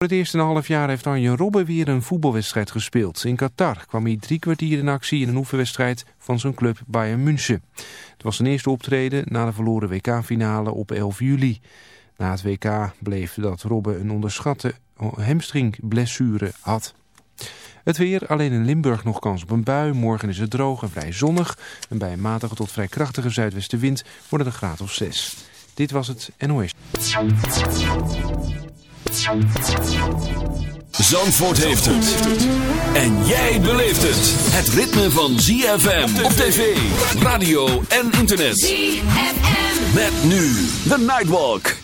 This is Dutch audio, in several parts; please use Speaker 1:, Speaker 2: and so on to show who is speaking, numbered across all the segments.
Speaker 1: Voor het eerste half jaar heeft Arjen Robben weer een voetbalwedstrijd gespeeld. In Qatar kwam hij drie kwartier in actie in een oefenwedstrijd van zijn club Bayern München. Het was zijn eerste optreden na de verloren WK-finale op 11 juli. Na het WK bleef dat Robben een onderschatte hamstringblessure had. Het weer, alleen in Limburg nog kans op een bui. Morgen is het droog en vrij zonnig. En bij een matige tot vrij krachtige zuidwestenwind wordt het een graad of 6. Dit was het NOS.
Speaker 2: Zandvoort heeft het. En jij beleeft het. Het ritme van ZFM op tv, radio en internet.
Speaker 3: ZFM.
Speaker 2: Met nu The Nightwalk.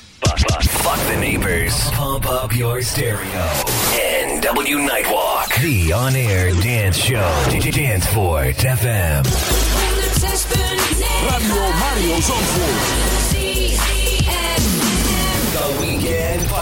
Speaker 4: Fuck the neighbors. Pump up your stereo. NW Nightwalk. The on-air dance show. Danceport FM.
Speaker 3: 106.9
Speaker 2: Radio Mario Zandvoort.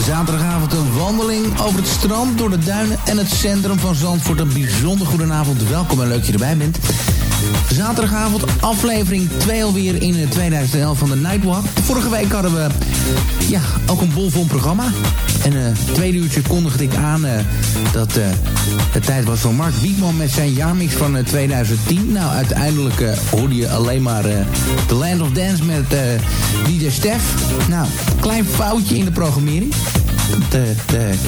Speaker 5: Zaterdagavond een wandeling over het strand, door de duinen en het centrum van Zandvoort. Een bijzonder goedenavond, welkom en leuk dat je erbij bent. Zaterdagavond aflevering 2 alweer in 2011 van de Nightwalk. Vorige week hadden we ja, ook een bolvol programma. En uh, tweede uurtje kondigde ik aan uh, dat uh, het tijd was voor Mark Wiekman met zijn jaarmix van 2010. Nou, uiteindelijk hoorde je alleen maar The Land of Dance met DJ Stef. Nou, klein foutje in de programmering.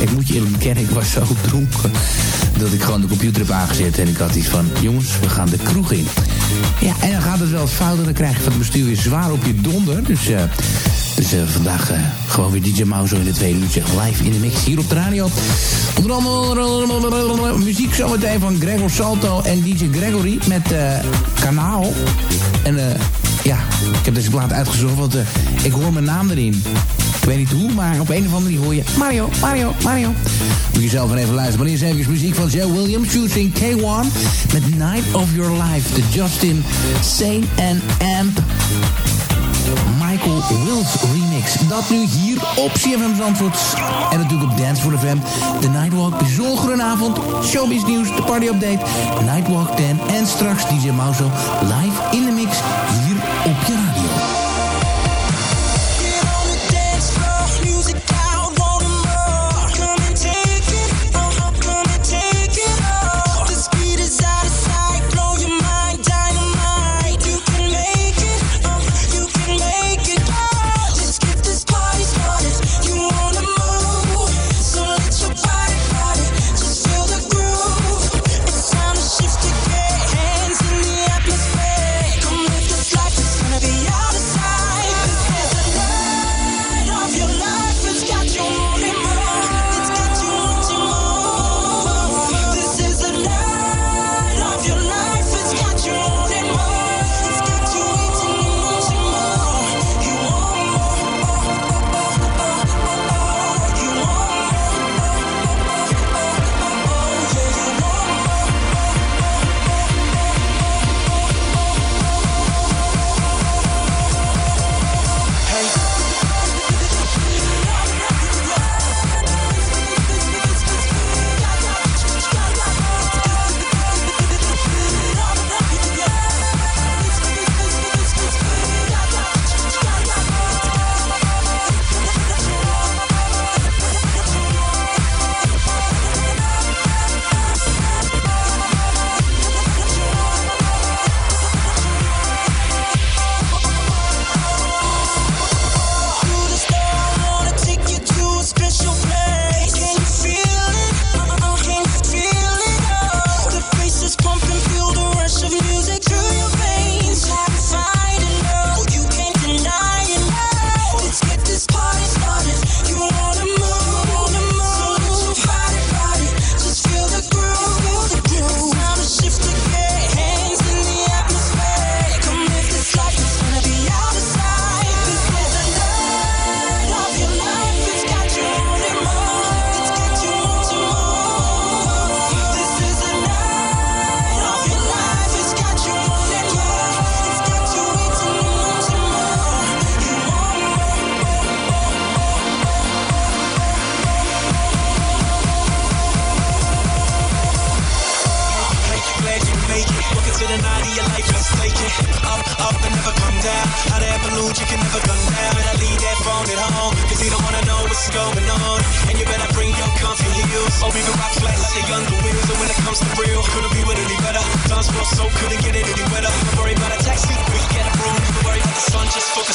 Speaker 5: Ik moet je eerlijk bekennen, ik was zo dronken dat ik gewoon de computer heb aangezet. En ik had iets van, jongens, we gaan de kroeg in. Ja, en dan gaat het wel eens fout en dan krijg je van het bestuur weer zwaar op je donder. Dus, uh, dus uh, vandaag uh, gewoon weer DJ Mauzo in de tweede uurtje live in de mix hier op de radio. Onder andere muziek zometeen van Gregor Salto en DJ Gregory met Kanaal. En ja, ik heb deze plaat uitgezocht, want ik hoor mijn naam erin. Ik weet niet hoe, maar op een of andere manier hoor je Mario, Mario, Mario. Moet je zelf even luisteren. Maar eerst even muziek van Joe Williams, shooting K1 met Night of Your Life. De Justin Sane and Amp Michael Wills remix. Dat nu hier op CFM Zandvoort. En natuurlijk op Dance for the FM. De Nightwalk, bijzondere avond. Showbiz nieuws, de party update. Nightwalk 10 en straks DJ Mauso live in de mix op je.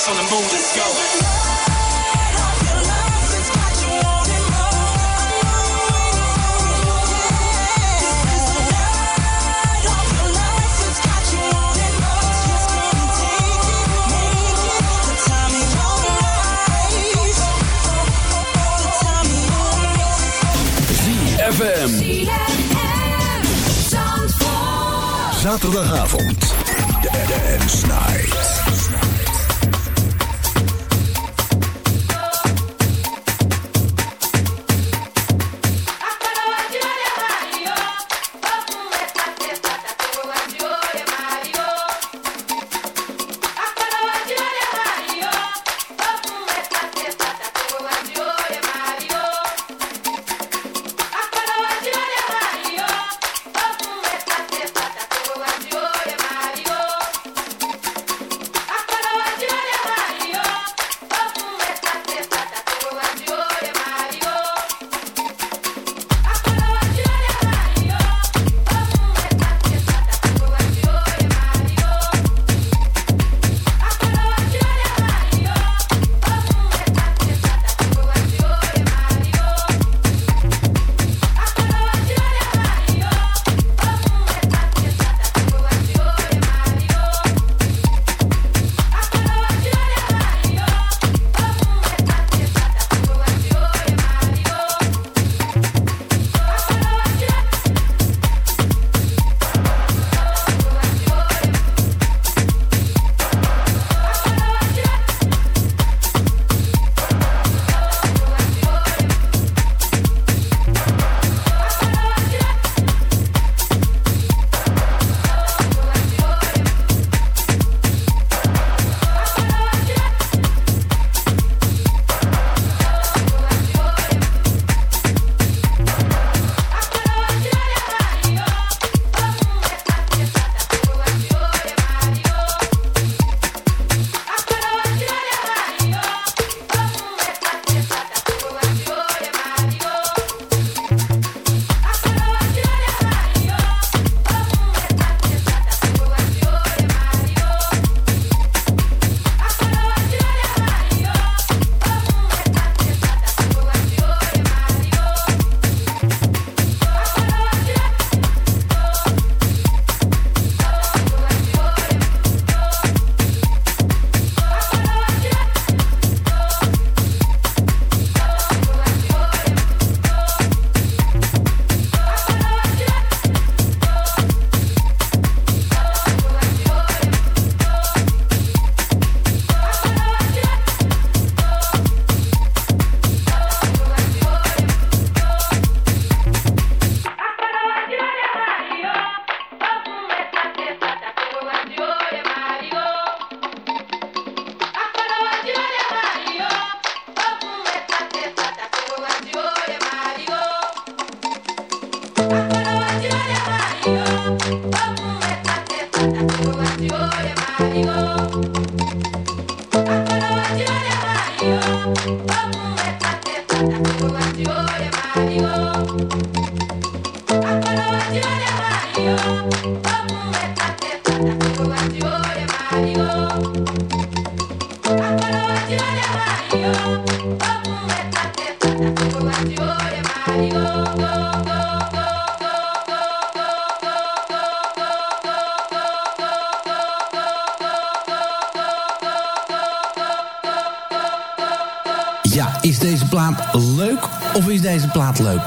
Speaker 3: On the moon. Let's go.
Speaker 2: ZFM.
Speaker 6: Zaterdagavond. Dance Night.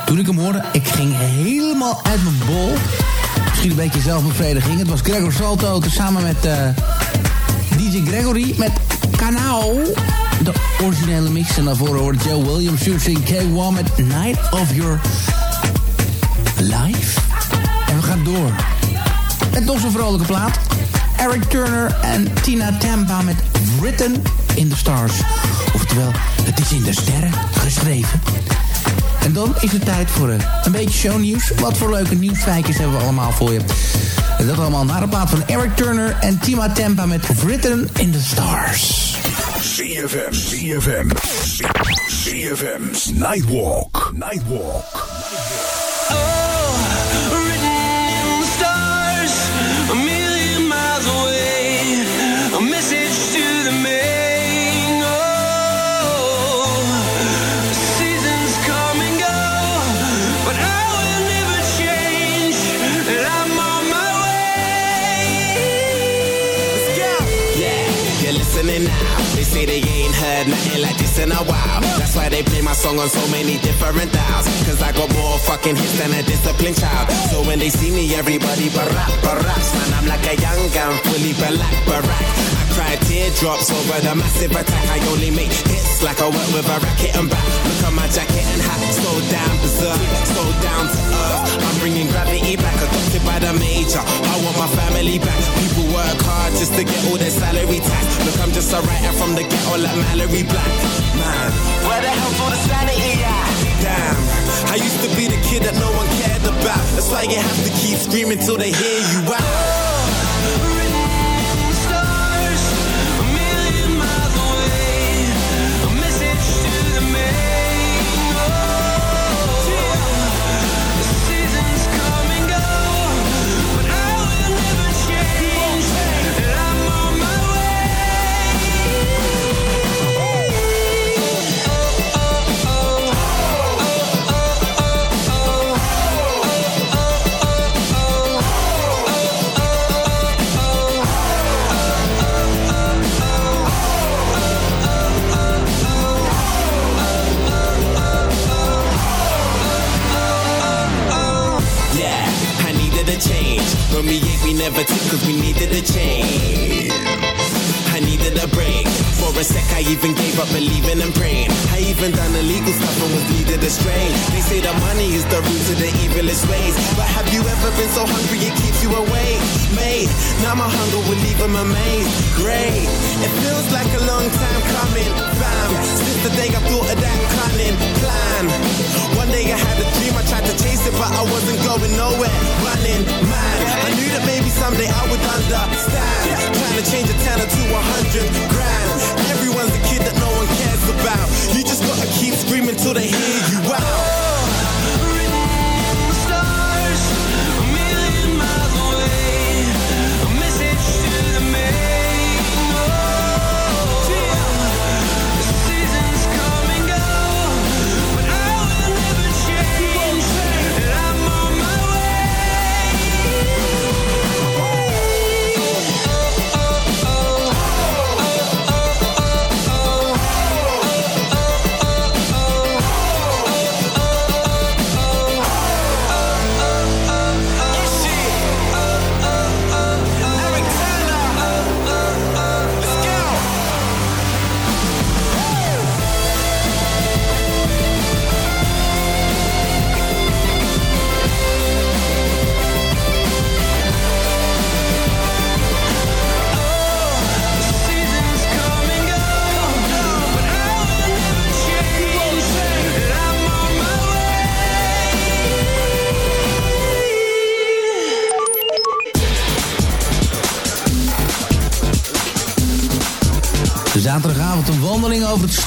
Speaker 5: Toen ik hem hoorde, ik ging helemaal uit mijn bol. Misschien een beetje zelfbevrediging. Het was Gregor Salto samen met uh, eh, DJ Gregory met Canao. De originele mix. En daarvoor hoorde Joe Williams shooting K1 met Night of Your Life. En we gaan door. Met nog zo'n vrolijke plaat. Eric Turner en Tina Tampa met Written in the Stars. Oftewel, het is in de sterren geschreven. En dan is het tijd voor een beetje shownieuws. Wat voor leuke nieuwsfeitjes hebben we allemaal voor je. En dat allemaal naar de plaat van Eric Turner en Tima Tempa met Written in the Stars.
Speaker 7: CFM, CFM, CFM's Nightwalk, Nightwalk.
Speaker 8: Nothing like this in a while. That's why they play my song on so many different dials. Cause I got more fucking hits than a disciplined child. So when they see me, everybody barack, barack. Man, I'm like a young gun, fully black, barack. I cry teardrops over the massive attack. I only make hits like I work with a racket and back. Look at my jacket and hat, so down berserk, so down to earth. I'm bringing gravity back, adopted by the major. I want my family back. People work hard just to get all their a writer from the the ghetto like Mallory Black. Man, where the hell's all the sanity at? Damn, I used to be the kid that no one cared about. That's why you have to keep screaming till they hear you out. When we ate, we never took cause we needed a change. I needed a break. A sec, I even gave up believing and praying. I even done illegal stuff and was needed astray. They say that money is the root of the evilest ways. But have you ever been so hungry it keeps you awake? Mate, now my hunger will leave them amazed. Great, it feels like a long time coming. Fam, since the day I thought of that cunning plan. One day I had a dream, I tried to chase it, but I wasn't going nowhere. Running mad. I knew that maybe someday I would understand. Trying to change a tenner to a hundred grand. Everyone's a kid that no one cares about. You just gotta keep screaming till they hear you out.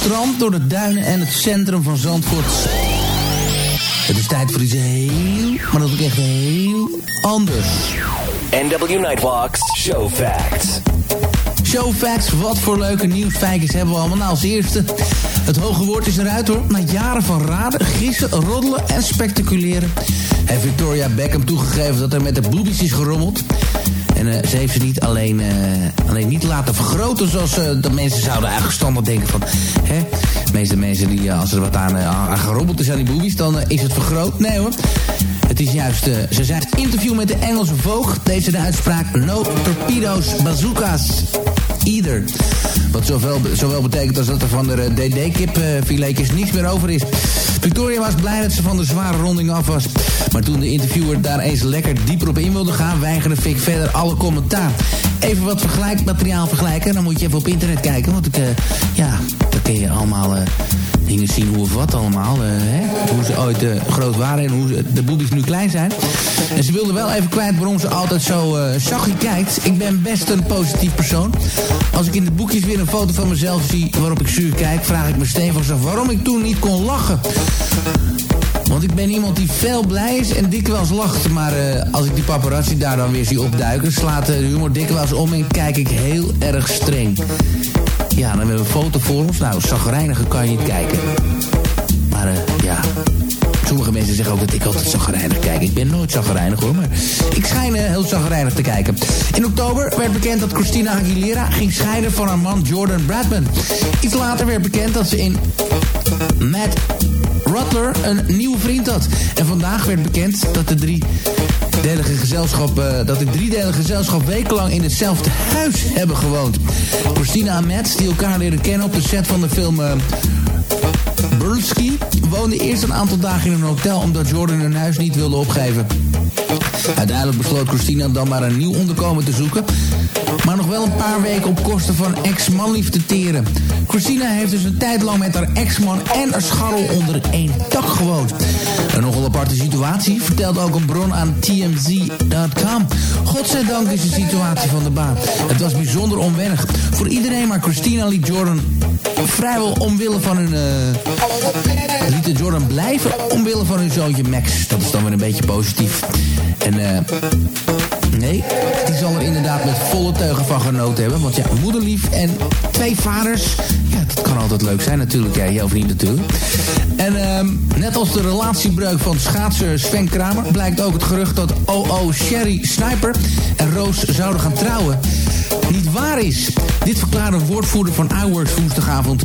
Speaker 5: Strand, door de duinen en het centrum van Zandvoort. Het is tijd voor iets heel, maar dat ook echt heel anders.
Speaker 4: NW Nightwalks Show Facts.
Speaker 5: Show Facts, wat voor leuke nieuwsfeitjes hebben we allemaal. Nou, als eerste, het hoge woord is eruit hoor. Na jaren van raden, gissen, roddelen en speculeren... heeft Victoria Beckham toegegeven dat er met de boobies is gerommeld... En uh, ze heeft ze niet alleen, uh, alleen niet laten vergroten zoals uh, de mensen zouden eigenlijk standaard denken van... Hè? De meeste mensen die als er wat aan, aan is aan die boobies, dan is het vergroot. Nee hoor. Het is juist, ze zei interview met de Engelse Vogue, deze de uitspraak no torpedo's, bazooka's, either. Wat zowel, zowel betekent als dat er van de DD-kip niets meer over is. Victoria was blij dat ze van de zware ronding af was. Maar toen de interviewer daar eens lekker dieper op in wilde gaan... weigerde Vic verder alle commentaar. Even wat vergelijkmateriaal vergelijken. Dan moet je even op internet kijken. Want ik, uh, ja, kun je allemaal uh, dingen zien hoe of wat allemaal. Uh, hè? Hoe ze ooit groot waren en hoe de boeltjes nu klein zijn. En ze wilde wel even kwijt waarom ze altijd zo uh, kijkt. Ik ben best een positief persoon. Als ik in de boekjes weer een foto van mezelf zie waarop ik zuur kijk... vraag ik me stevig af waarom ik toen niet kon lachen. Want ik ben iemand die veel blij is en dikwijls lacht. Maar uh, als ik die paparazzi daar dan weer zie opduiken... slaat de humor dikwijls om en kijk ik heel erg streng. Ja, dan hebben we een foto voor ons. Nou, zagrijniger kan je niet kijken. Maar uh, ja... Sommige mensen zeggen ook dat ik altijd zagrijnig kijk. Ik ben nooit zagrijnig hoor, maar ik schijn uh, heel zagrijnig te kijken. In oktober werd bekend dat Christina Aguilera ging scheiden van haar man Jordan Bradman. Iets later werd bekend dat ze in Mad Rutler een nieuwe vriend had. En vandaag werd bekend dat de drie delige gezelschap, uh, dat de driedelige gezelschap wekenlang in hetzelfde huis hebben gewoond. Christina en Matt, die elkaar leren kennen op de set van de film uh, woonden eerst een aantal dagen in een hotel omdat Jordan hun huis niet wilde opgeven. Uiteindelijk besloot Christina dan maar een nieuw onderkomen te zoeken. Maar nog wel een paar weken op kosten van ex-manlief te teren. Christina heeft dus een tijd lang met haar ex-man en haar scharrel onder één dak gewoond. Een nogal aparte situatie, vertelt ook een bron aan TMZ.com. Godzijdank is de situatie van de baan. Het was bijzonder onwennig voor iedereen, maar Christina liet Jordan vrijwel omwille van hun... Uh, liet Jordan blijven omwille van hun zoontje Max. Dat is dan weer een beetje positief. En uh, nee, die zal er inderdaad met volle teugen van genoten hebben. Want ja, moederlief en twee vaders... Ja, dat kan altijd leuk zijn natuurlijk. Ja, jouw vriend natuurlijk. En um, net als de relatiebreuk van schaatser Sven Kramer... blijkt ook het gerucht dat OO Sherry Sniper en Roos zouden gaan trouwen niet waar is. Dit verklaarde een woordvoerder van iWorks woensdagavond.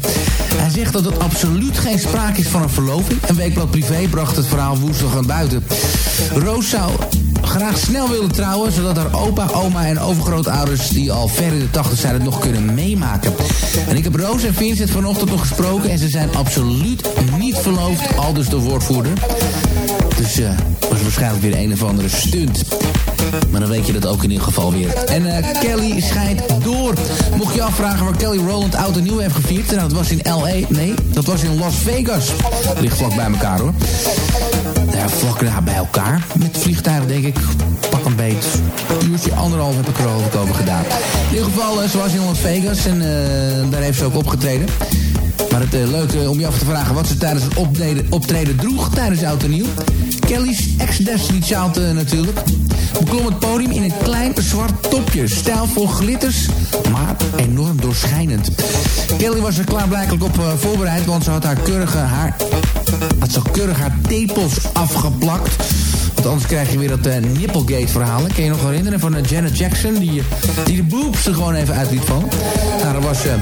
Speaker 5: Hij zegt dat er absoluut geen sprake is van een verloving. En Weekblad Privé bracht het verhaal woensdag aan buiten. Roos zou graag snel willen trouwen... zodat haar opa, oma en overgrootouders... die al ver in de tachtig zijn het nog kunnen meemaken. En ik heb Roos en Vincent vanochtend nog gesproken... en ze zijn absoluut niet verloofd, al dus de woordvoerder. Dus uh, was waarschijnlijk weer een of andere stunt. Maar dan weet je dat ook in ieder geval weer. En uh, Kelly schijnt door. Mocht je afvragen waar Kelly Rowland oud en nieuw heeft gevierd... Nou, dat was in L.A. Nee, dat was in Las Vegas. Ligt vlak bij elkaar hoor. Ja, vlak daar bij elkaar. Met vliegtuigen denk ik, pak een beet. Een uurtje, anderhalf heb ik er over gedaan. In ieder geval, uh, ze was in Las Vegas en uh, daar heeft ze ook opgetreden. Maar het uh, leuke om je af te vragen wat ze tijdens het optreden, optreden droeg tijdens Oud en Nieuw. Kelly's ex-Destiny Child uh, natuurlijk. Beklom het podium in een klein zwart topje. Stijlvol glitters, maar enorm doorschijnend. Kelly was er klaarblijkelijk op uh, voorbereid, want ze had haar keurige haar... had zo keurig haar tepels afgeplakt. Want anders krijg je weer dat uh, Nipplegate-verhaal. Kun je nog herinneren van Janet Jackson... Die, die de boobs er gewoon even uit liet. Nou, daar was uh,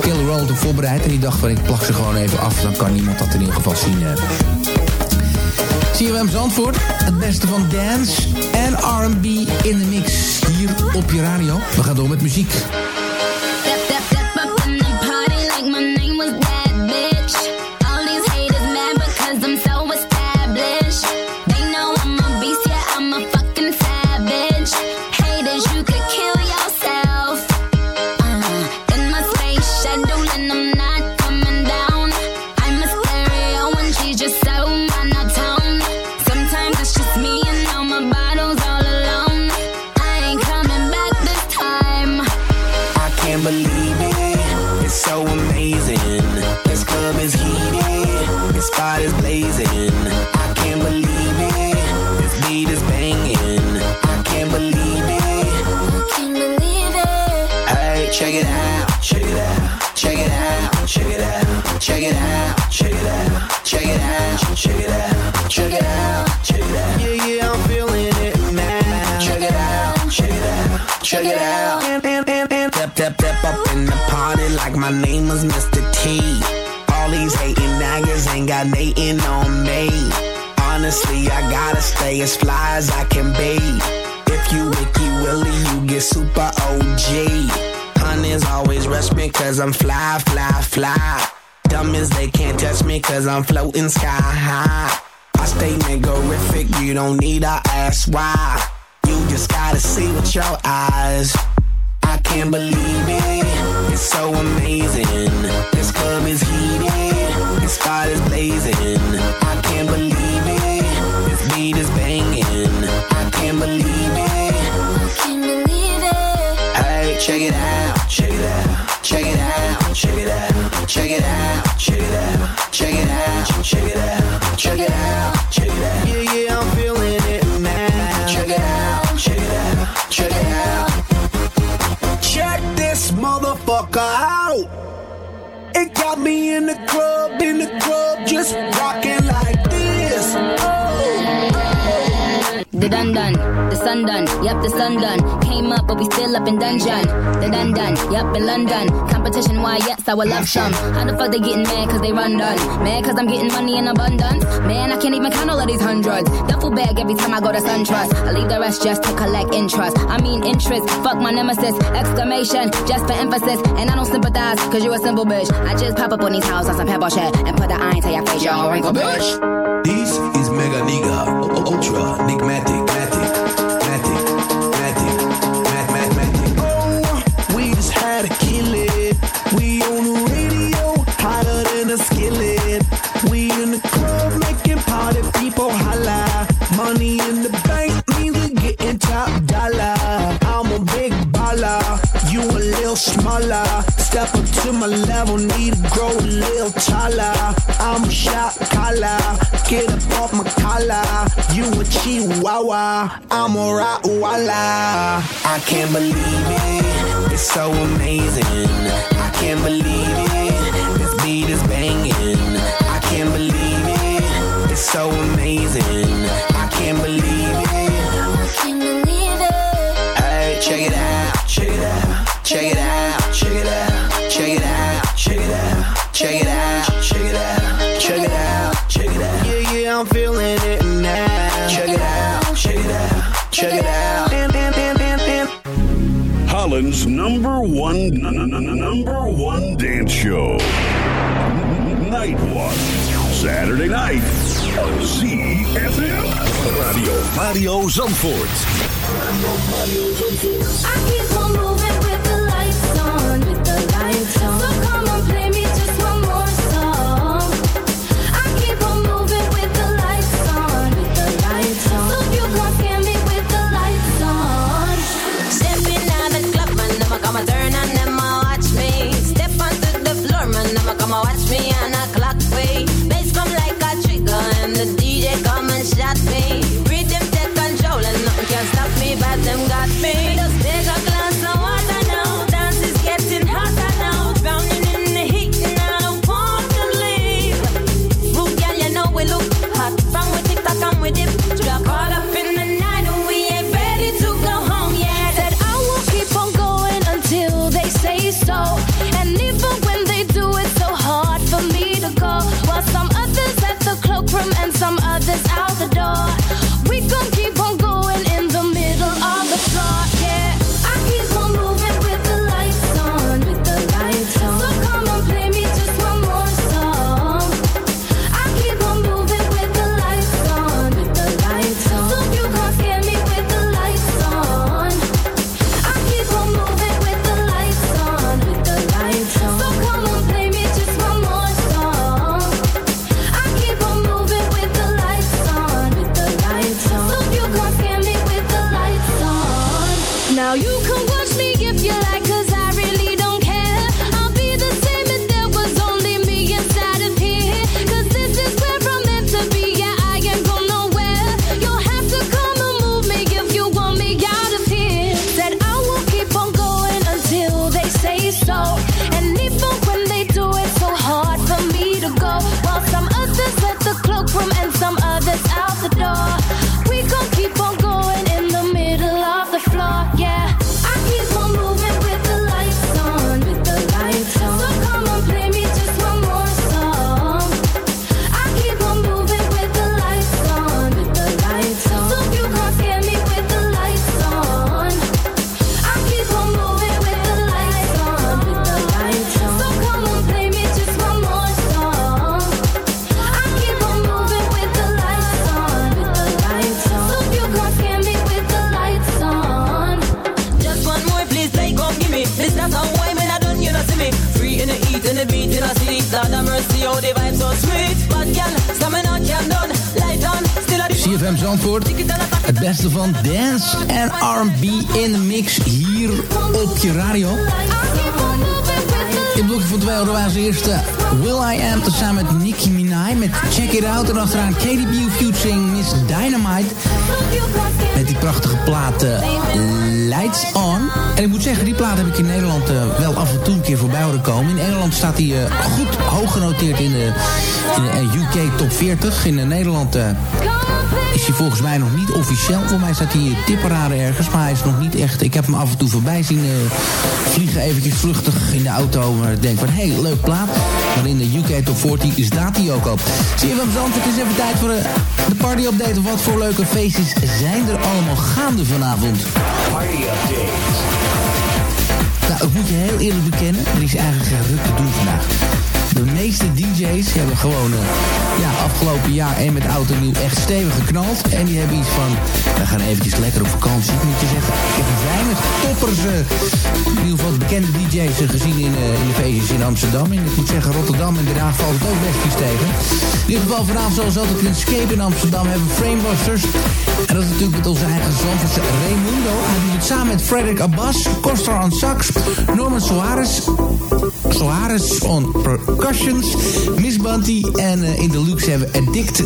Speaker 5: Kelly Rowland voorbereid... en die dacht van ik plak ze gewoon even af... dan kan niemand dat in ieder geval zien. CFM Zandvoort. Het beste van dance en R&B in de mix hier op je radio. We gaan door met muziek.
Speaker 8: Nothing on me. Honestly, I gotta stay as fly as I can be. If you Wiki Willie, you get super OG. Hunters always rush me cause I'm fly, fly, fly. Dumb as they can't touch me cause I'm floating sky high. I stay niggerific, you don't need to ask why. You just gotta see with your eyes. I can't believe it It's so amazing. This club is heated. This spot is blazing. I can't believe it. This beat is banging. I can't believe it.
Speaker 9: I Can't believe it.
Speaker 8: Hey, check it out. Check it out. Check it out. Check it out. Check it out. Check it out. Check it out. Check it out. Check it out. Check it out. Yeah, yeah, I'm feeling it now. Check it out. Check it out. Check it out. Check this motherfucker out. It got me in the club, Cause The
Speaker 9: the sun done, yep, the sun done. Came up, but we still up in dungeon. The dun dun, yep, in London. Competition, why, yes, I would love some. How the fuck they getting mad cause they run done? Mad cause I'm getting money in abundance. Man, I can't even count all of these hundreds. Duffel bag every time I go to SunTrust. I leave the rest just to collect interest. I mean interest, fuck my nemesis. Exclamation, just for emphasis. And I don't sympathize cause you a simple bitch. I just pop up on these houses on some pebble shit and put the iron to your face, you wrinkle bitch.
Speaker 10: This is Mega Nigga, Ultra, Enigmatic, Matic, Matic, Matic, Mat, Mat, Matic.
Speaker 8: Oh, we just had to kill it. We on the radio, hotter than a skillet. We in the club making party people holla. Money in the bank means we getting top dollar. I'm a big baller, you a little smaller. Step up to my level, need to grow a little taller. I'm a shot collar, get up off my collar. You a chihuahua, I'm a Rottweiler. I can't believe it, it's so amazing. I can't believe it, this beat is banging. I can't believe it, it's so amazing. I can't believe it.
Speaker 9: Can't believe it.
Speaker 8: Hey, check it out, check it out, check it out, check it out, check it out, check it out, check it out, check it out. Yeah, yeah, I'm feeling it now. Check it out, check it out, check it out. And, and, and, and, and.
Speaker 6: Holland's number one, number one dance show. Nightwalk. Saturday night. ZFM.
Speaker 2: Radio Mario Zandvoort.
Speaker 9: I keep on moving
Speaker 5: It Out. En achteraan KDB featuring Miss Dynamite. Met die prachtige plaat eh, Lights On. En ik moet zeggen, die plaat heb ik in Nederland eh, wel af en toe een keer voorbij horen komen. In Engeland staat hij eh, goed hoog genoteerd in de, in de UK Top 40. In Nederland is hij volgens mij nog niet officieel. Voor mij staat hij tipperaren ergens, maar hij is nog niet echt... Ik heb hem af en toe voorbij zien vliegen, eventjes vluchtig in de auto. Maar ik denk van, hé, hey, leuk plaat. Maar in de UK Top 40 staat hij ook al. Zie je Zand, het is even tijd voor de, de party update. Wat voor leuke feestjes zijn er allemaal gaande vanavond?
Speaker 4: Party update.
Speaker 5: Nou, ik moet je heel eerlijk bekennen, er is eigenlijk geen ruk te doen vandaag. De meeste DJ's hebben gewoon uh, ja, afgelopen jaar en met en nieuw echt stevig geknald. En die hebben iets van, we gaan eventjes lekker op vakantie. Ik moet je zeggen, ik heb weinig toppers, uh, in ieder geval bekende DJ's uh, gezien in, in de feestjes in Amsterdam. En ik moet zeggen, Rotterdam en Den Haag valt het ook best iets tegen. In ieder geval vanavond zoals altijd in Escape in Amsterdam hebben Framebusters. En dat is natuurlijk met onze eigen Zandvoortse Raimundo. Hij doet het samen met Frederick Abbas, Costa on sax, Norman Soares, Soares on percussions, Miss Bunty en uh, in de luxe hebben we Addict,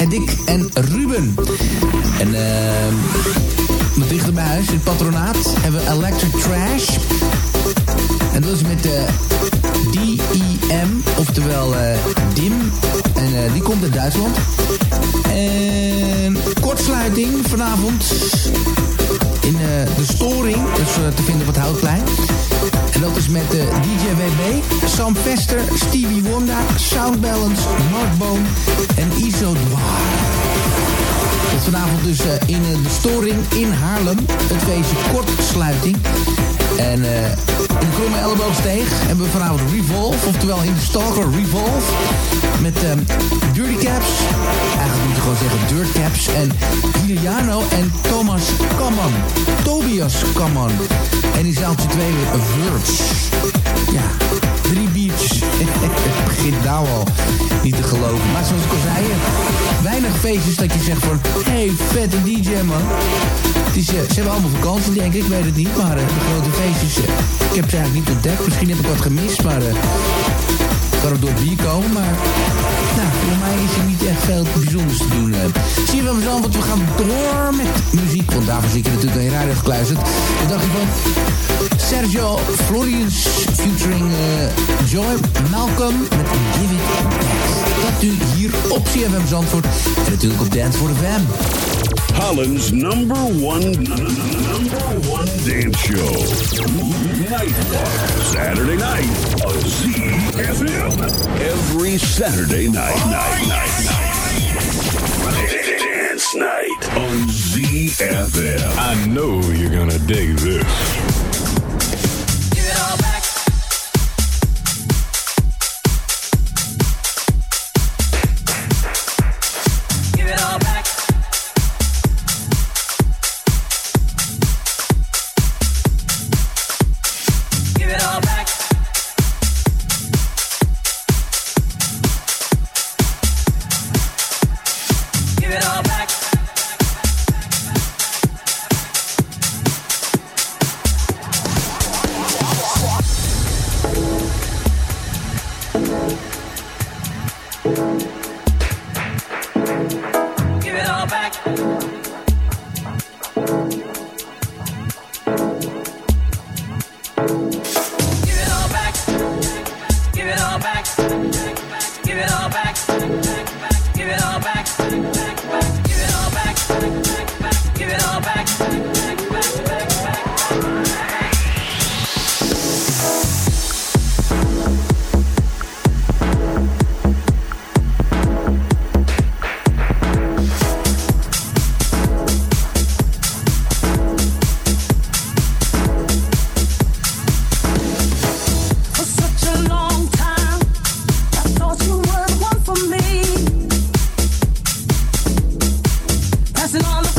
Speaker 5: Addict en Ruben. En uh, wat dichter bij huis, het patronaat, hebben we Electric Trash. En dat is met de DEM, oftewel uh, DIM. En die komt uit Duitsland. En kortsluiting vanavond in uh, de storing. Dus uh, te vinden op het Houtplein. En dat is met uh, DJ WB, Sam Vester, Stevie Wonder, Soundbalance, Mark Boom en Iso Dwaar. Dat vanavond dus in de storing in Haarlem. Het feestje kortsluiting. En uh, in de kromme elleboogsteeg hebben we vanavond Revolve, oftewel in Stalker Revolve. Met um, Dirty Caps, eigenlijk moet je gewoon zeggen Dirt Caps. En Giuliano en Thomas Kamman. Tobias Kamman. En zaaltje twee weer Words. Ja, drie biertjes. Het begint nou al niet te geloven. Maar zoals ik al zei, weinig feestjes dat je zegt van... hey, vette DJ man. Ze hebben allemaal vakantie, denk ik. Ik weet het niet, maar uh, de grote feestjes... Uh, ik heb ze eigenlijk niet ontdekt. Misschien heb ik wat gemist, maar... kan het door bier komen, maar... Nou, voor mij is er niet echt veel bijzonders te doen. Zie je wel eens want we gaan door met muziek. Want daarvoor zit je natuurlijk naar je radio gekluisterd. Wat dacht je van... Sergio Florians featuring Joy Malcolm met Give It. Dat u hier op CFM Zandvoort en natuurlijk op Dance for the Fam.
Speaker 6: Holland's number one, number one dance show. Nightwalk. Saturday night on ZFM. Every Saturday night, night, night, night. Dance night on ZFM.
Speaker 11: I know you're gonna dig this.
Speaker 5: Passing on the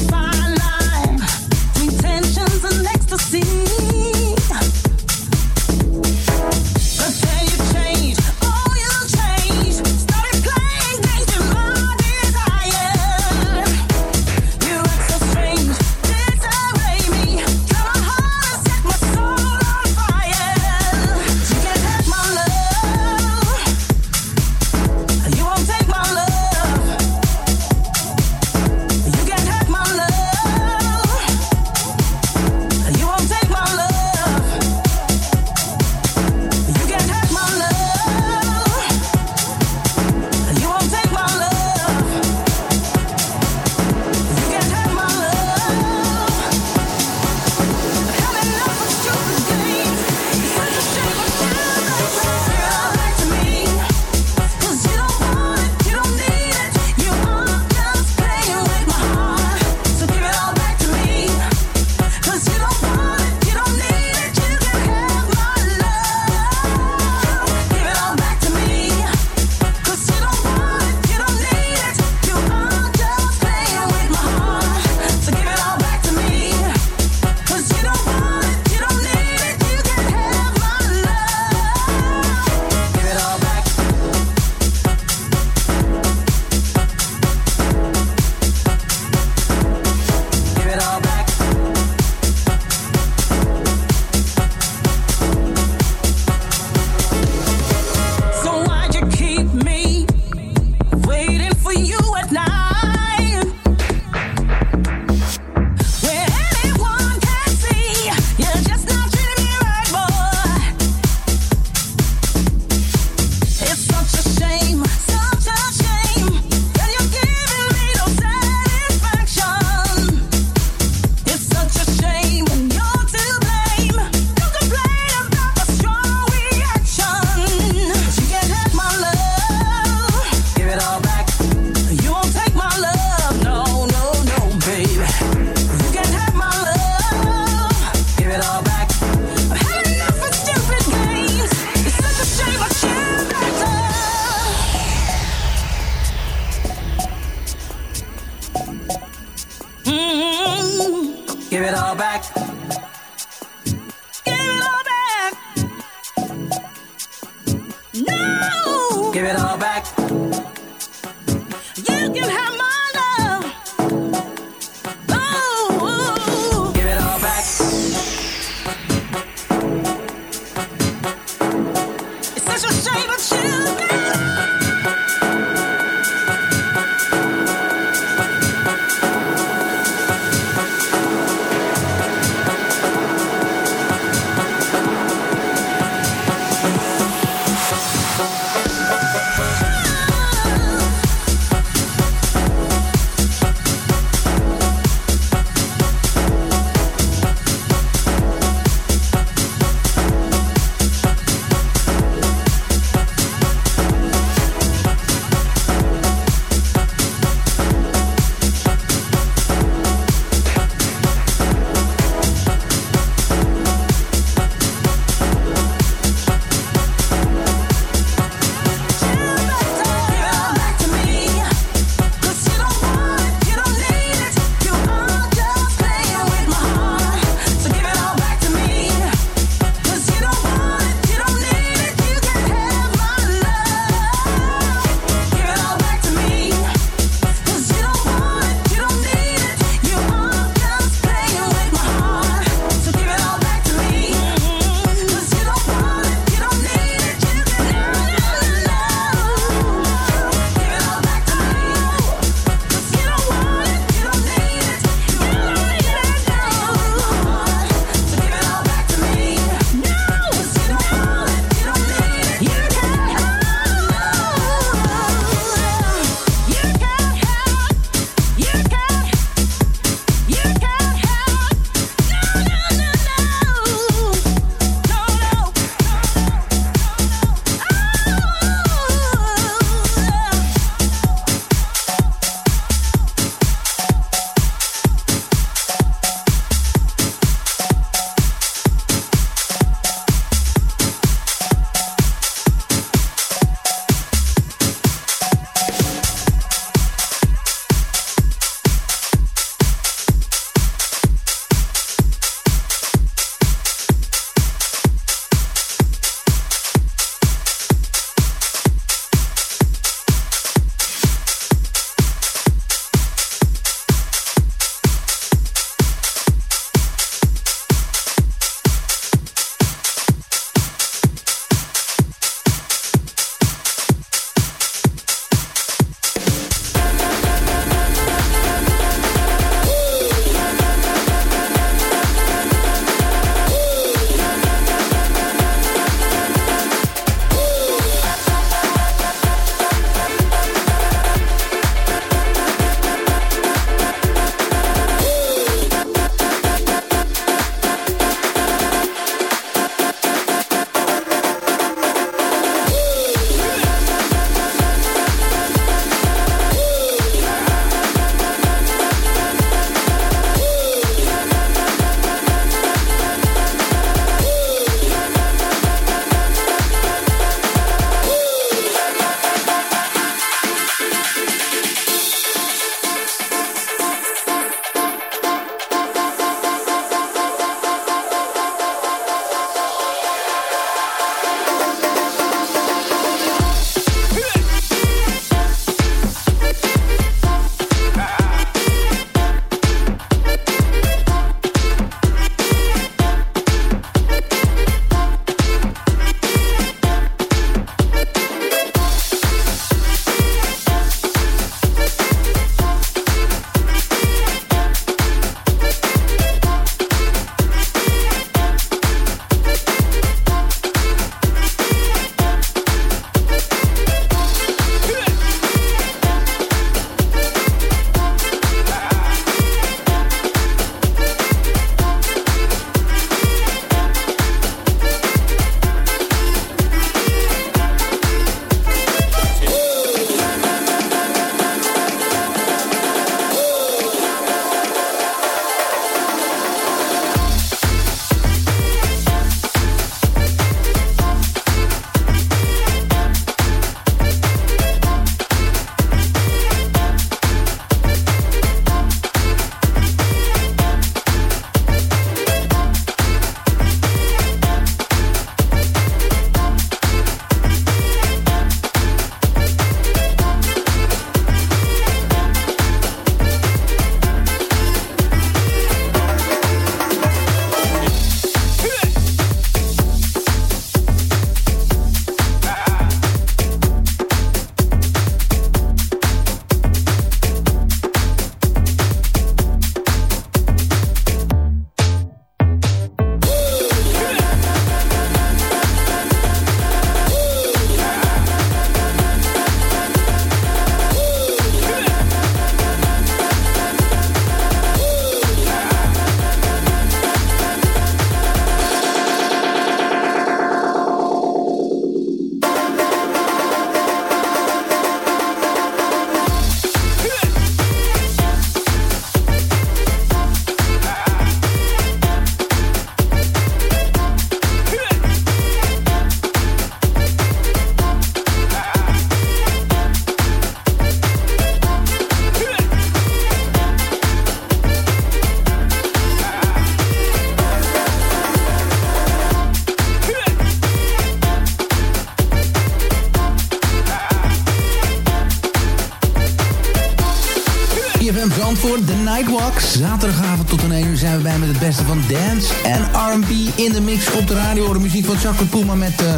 Speaker 5: in de mix op de radio. De muziek van Chaka Puma met uh,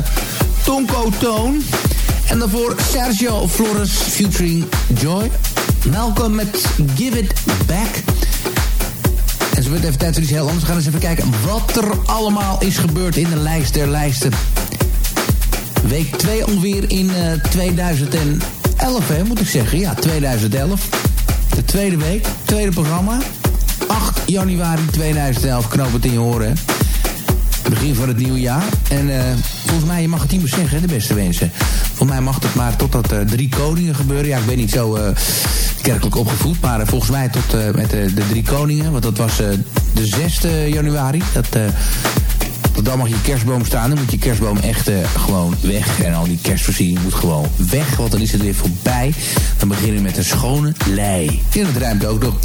Speaker 5: Tonko Toon. En daarvoor Sergio Flores featuring Joy. Malcolm met Give It Back. En zo wordt even tijd voor iets heel anders. We gaan eens even kijken wat er allemaal is gebeurd in de lijst der lijsten. Week 2 ongeveer in uh, 2011, hè, moet ik zeggen. Ja, 2011. De tweede week, tweede programma. 8 januari 2011, knoop het in je horen. Begin van het nieuwe jaar. En uh, volgens mij, je mag het niet meer zeggen, de beste wensen. Volgens mij mag het maar totdat uh, drie koningen gebeuren. Ja, ik ben niet zo uh, kerkelijk opgevoed. Maar volgens mij tot met de drie koningen. Want dat was de 6 januari. Dat... Want dan mag je kerstboom staan. Dan moet je kerstboom echt gewoon weg. En al die kerstvoorziening moet gewoon weg. Want dan is het weer voorbij. Dan beginnen we met een schone lei. En dat ruimt ook nog.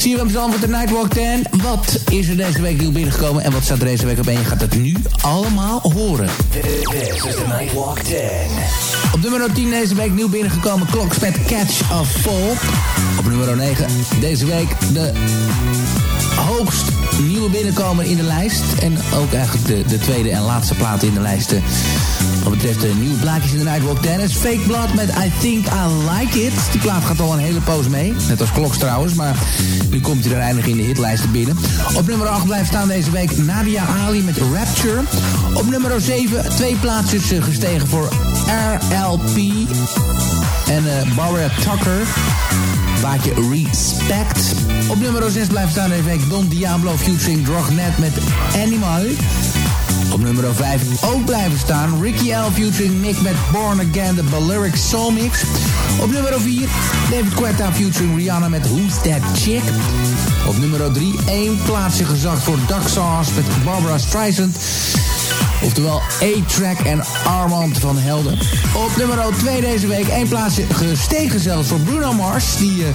Speaker 5: Zie je hem dan met de Nightwalk 10. Wat is er deze week nieuw binnengekomen en wat staat er deze week op en Je gaat het nu allemaal horen.
Speaker 4: This is the Nightwalk 10.
Speaker 5: Op nummer 10 deze week nieuw binnengekomen Clocks met Catch a Fall. Op nummer 9 deze week de hoogst nieuwe binnenkomer in de lijst. En ook eigenlijk de, de tweede en laatste plaat in de lijst. Wat betreft de nieuwe plaatjes in de Nightwalk 10 is Fake Blood met I Think I Like It. Die plaat gaat al een hele poos mee. Net als Kloks trouwens, maar nu komt hij er eindelijk in de hitlijsten binnen. Op nummer 8 blijft staan deze week Nadia Ali met Rapture. Op nummer 7 twee plaatsjes gestegen voor RLP en uh, Barbara Tucker. Baatje Respect. Op nummer 6 blijft staan deze week Don Diablo featuring Drognet met Animal. Op nummer 5 ook blijven staan Ricky L featuring Nick met Born Again, de Balearic Soul Mix. Op nummer 4 David Quetta featuring Rihanna met Who's That Chick. Op nummer 3 één plaatsje gezakt voor Duck Sauce met Barbara Streisand. Oftewel A-Track en Armand van Helden. Op nummer 2 deze week één plaatsje gestegen zelfs voor Bruno Mars. Die, uh,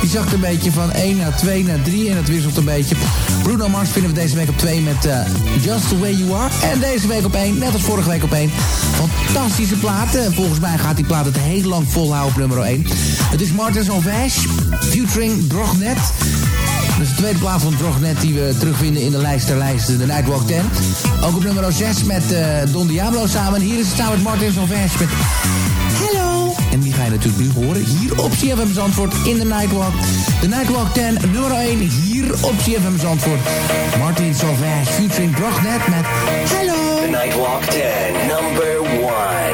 Speaker 5: die zakt een beetje van 1 naar 2 naar 3 en dat wisselt een beetje. Bruno Mars vinden we deze week op 2 met uh, Just The Way You Are. En deze week op 1, net als vorige week op 1. Fantastische platen. Volgens mij gaat die plaat het heel lang volhouden op nummer 1. Het is Martin Sauvage, featuring Drognet. Dat is de tweede plaat van Drognet die we terugvinden in de lijst der lijsten, de Nightwalk 10. Ook op nummer 6 met uh, Don Diablo samen. Hier is het samen met Martin Sauvage met Hello. En die ga je natuurlijk nu horen hier op CFM Zandvoort in de Nightwalk. De Nightwalk 10, nummer 1, hier op CFM Zandvoort. Martin Sauvage featuring Drognet met Hello.
Speaker 4: The Nightwalk 10, number 1.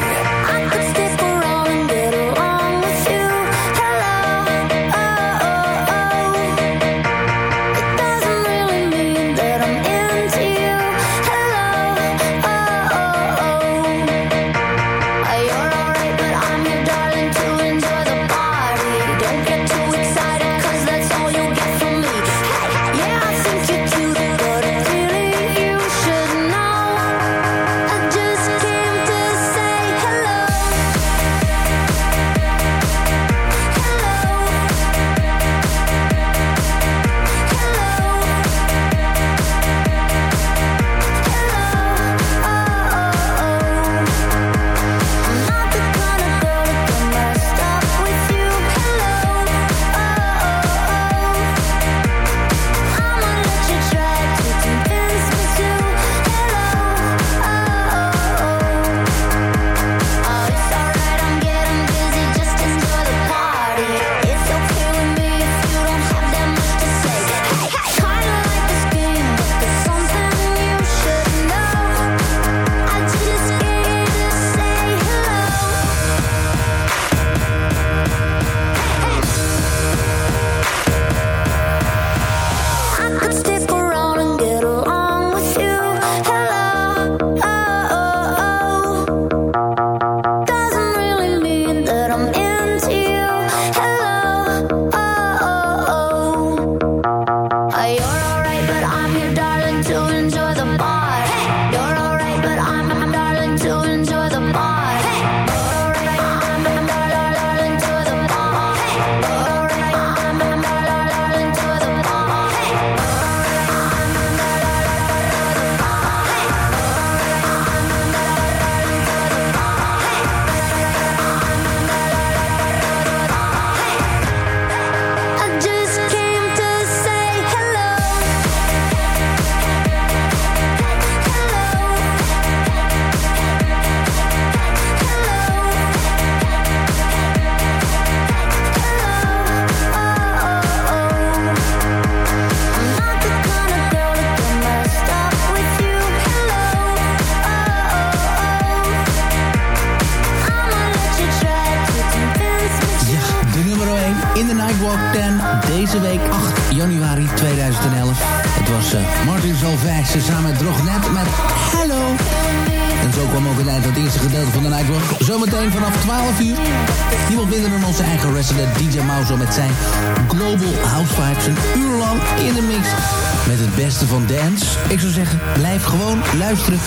Speaker 5: Luisteren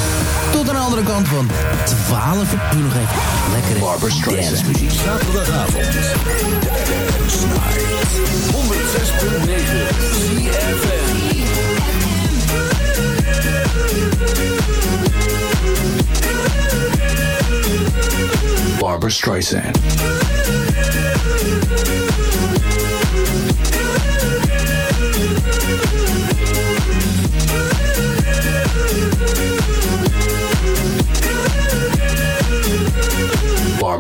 Speaker 5: tot aan de andere kant van 12 uur. Nog even lekkere dance muziek.
Speaker 12: Zaterdagavond. Dance Night. 106.9 CFM. Barbara Streisand.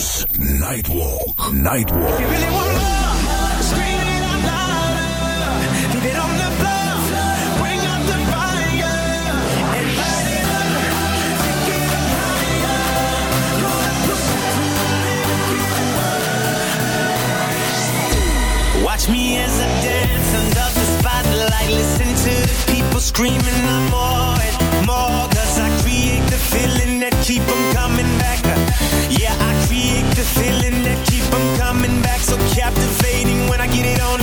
Speaker 12: ZFM's Nightwalk. Nightwalk.
Speaker 13: Watch me as I dance under the spotlight. Listen to the people screaming I'm more and more. Cause I create the feeling that keep get it on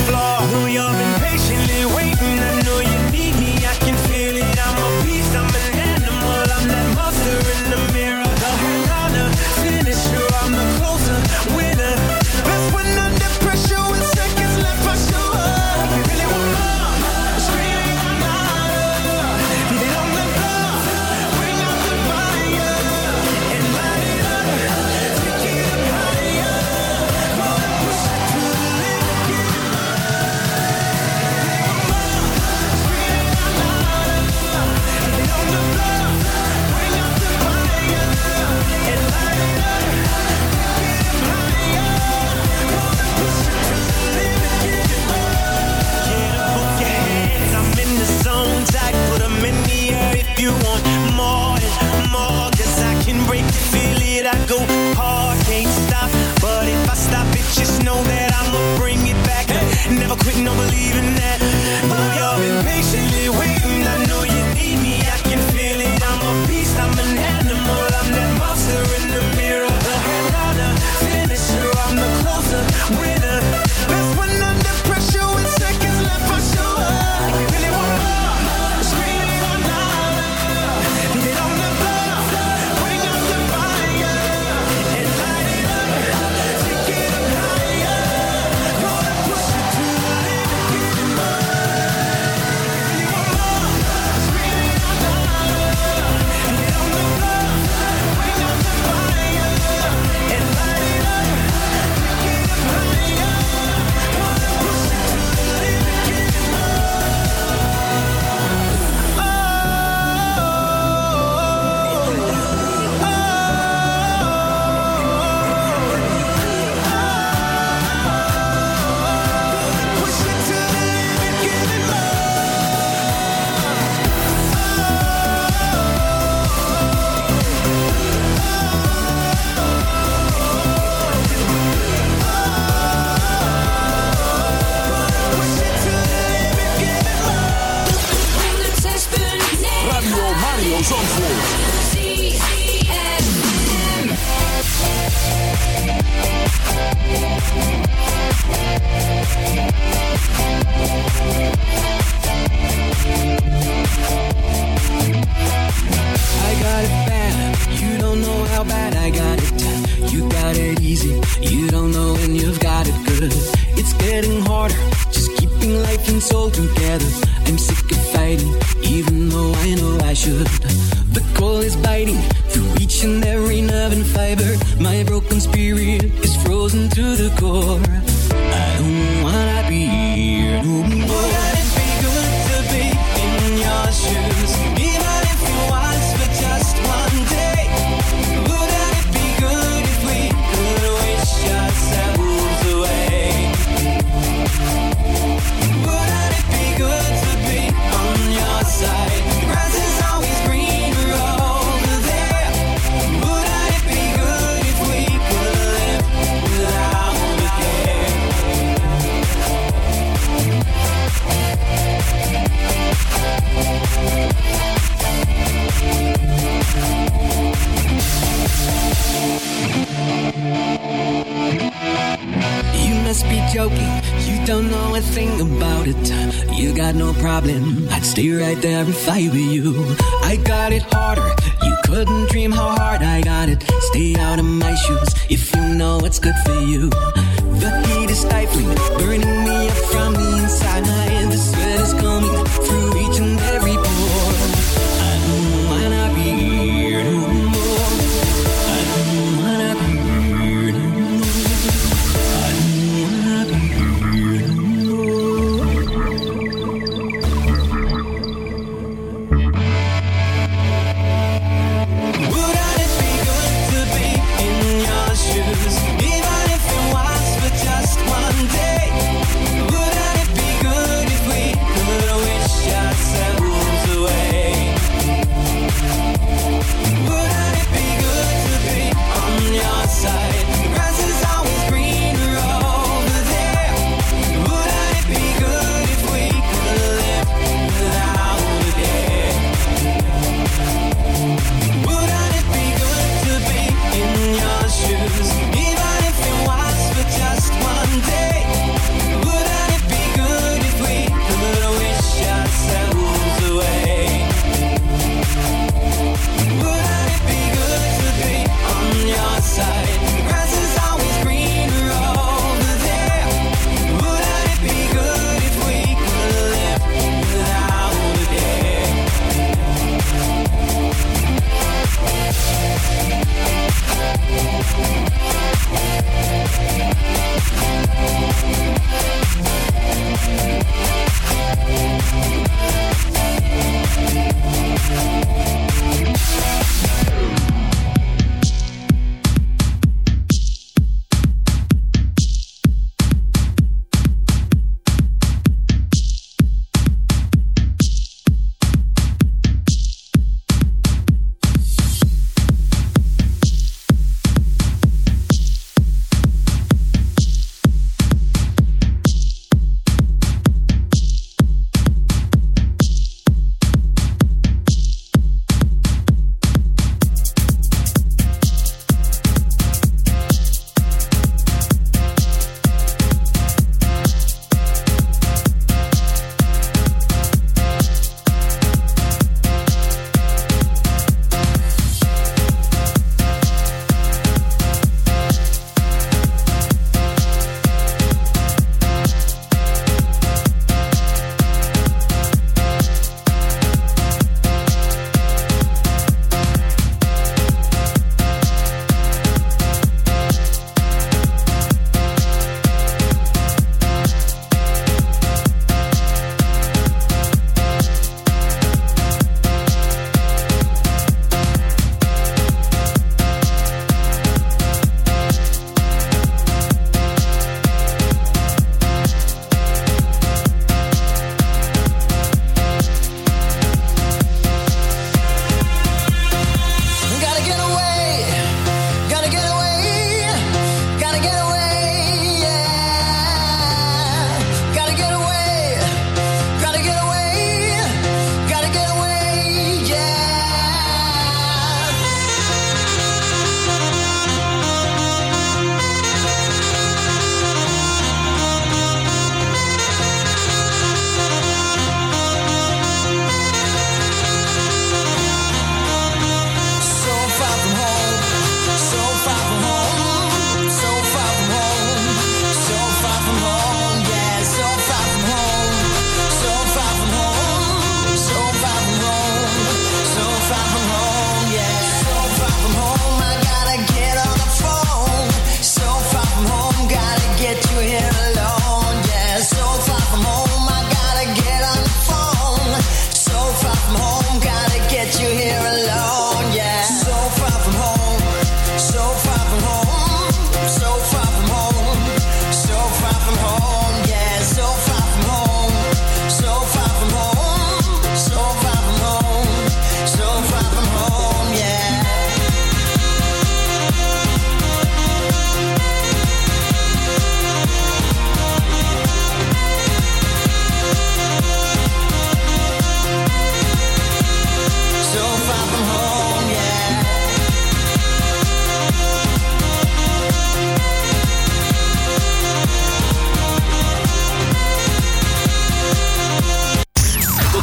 Speaker 7: there if I were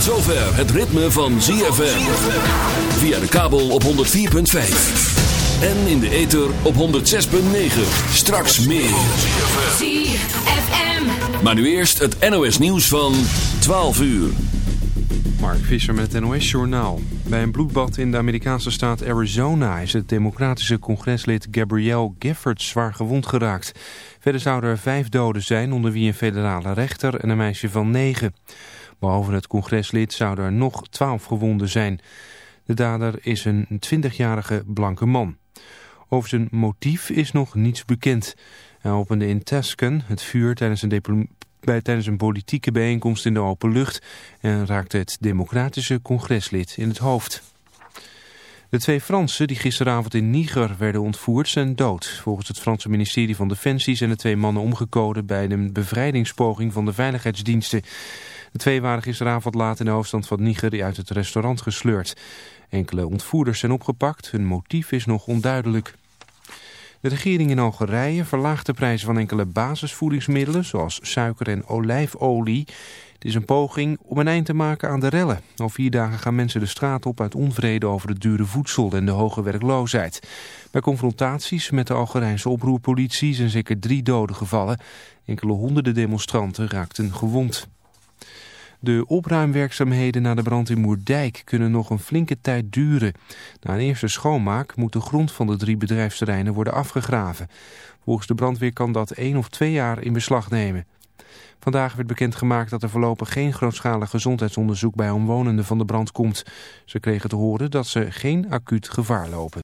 Speaker 2: zover het ritme van ZFM. Via de kabel op 104.5. En in de ether op 106.9. Straks meer.
Speaker 14: ZFM.
Speaker 2: Maar nu eerst het NOS nieuws van 12 uur.
Speaker 1: Mark Visser met het NOS-journaal. Bij een bloedbad in de Amerikaanse staat Arizona is het democratische congreslid Gabrielle Giffords zwaar gewond geraakt. Verder zouden er vijf doden zijn, onder wie een federale rechter en een meisje van negen. Behalve het congreslid zouden er nog twaalf gewonden zijn. De dader is een 20-jarige blanke man. Over zijn motief is nog niets bekend. Hij opende in Tusken het vuur tijdens een, bij, tijdens een politieke bijeenkomst in de open lucht... en raakte het democratische congreslid in het hoofd. De twee Fransen die gisteravond in Niger werden ontvoerd zijn dood. Volgens het Franse ministerie van Defensie zijn de twee mannen omgekomen... bij een bevrijdingspoging van de veiligheidsdiensten. De twee waren gisteravond laat in de hoofdstad van Niger uit het restaurant gesleurd. Enkele ontvoerders zijn opgepakt, hun motief is nog onduidelijk. De regering in Algerije verlaagt de prijzen van enkele basisvoedingsmiddelen... zoals suiker en olijfolie. Het is een poging om een eind te maken aan de rellen. Al vier dagen gaan mensen de straat op uit onvrede over het dure voedsel en de hoge werkloosheid. Bij confrontaties met de Algerijnse oproerpolitie zijn zeker drie doden gevallen. Enkele honderden demonstranten raakten gewond. De opruimwerkzaamheden na de brand in Moerdijk kunnen nog een flinke tijd duren. Na een eerste schoonmaak moet de grond van de drie bedrijfsterreinen worden afgegraven. Volgens de brandweer kan dat één of twee jaar in beslag nemen. Vandaag werd bekendgemaakt dat er voorlopig geen grootschalig gezondheidsonderzoek bij omwonenden van de brand komt. Ze kregen te horen dat ze geen acuut gevaar lopen.